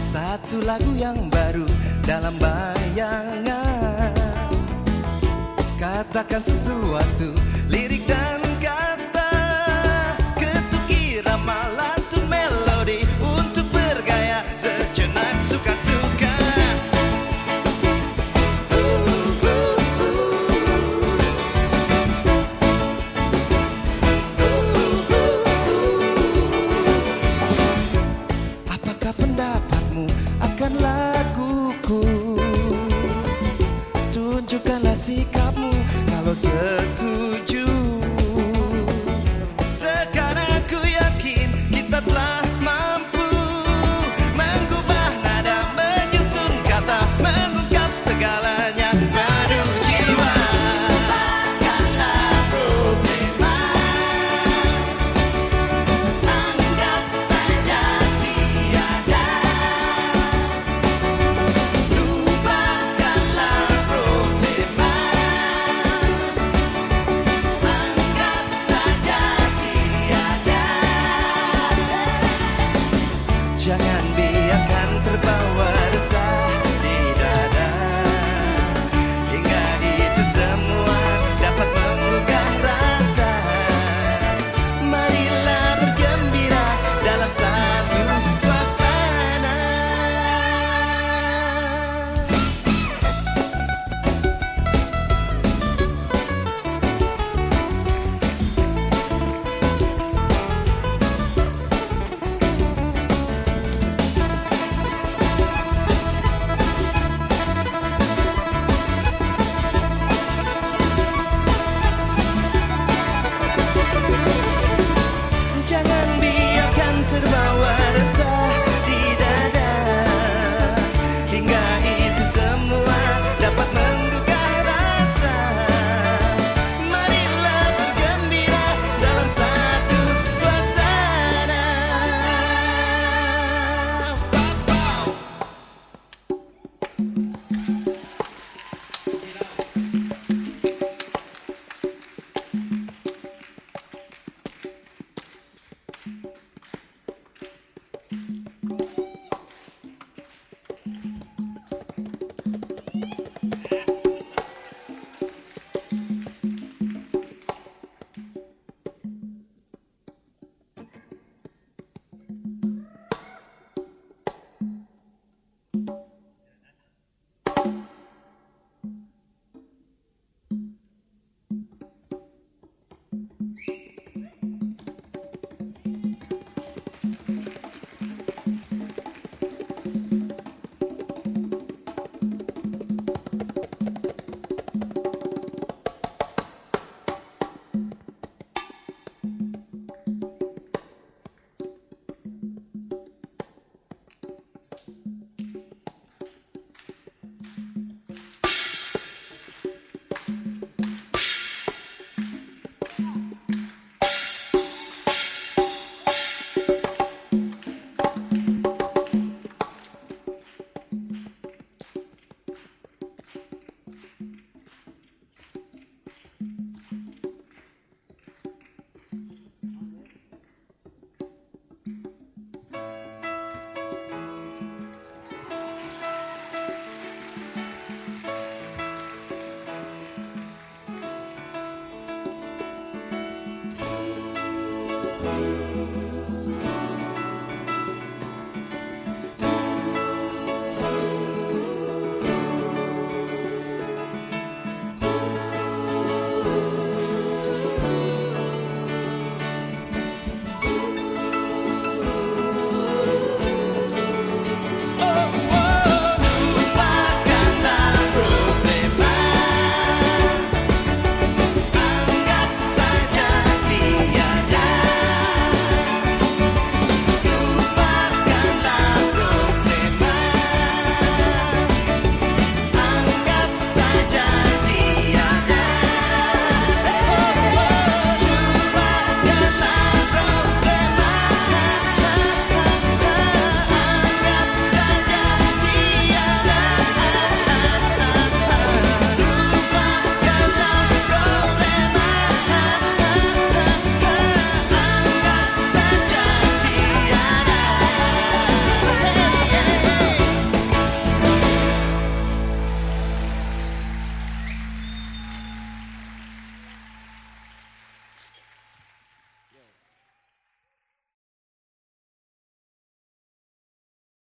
Satu lagu yang baru dalam bayangan. Katakan sesuatu Tunjukkanlah sikapmu. Kalau setuju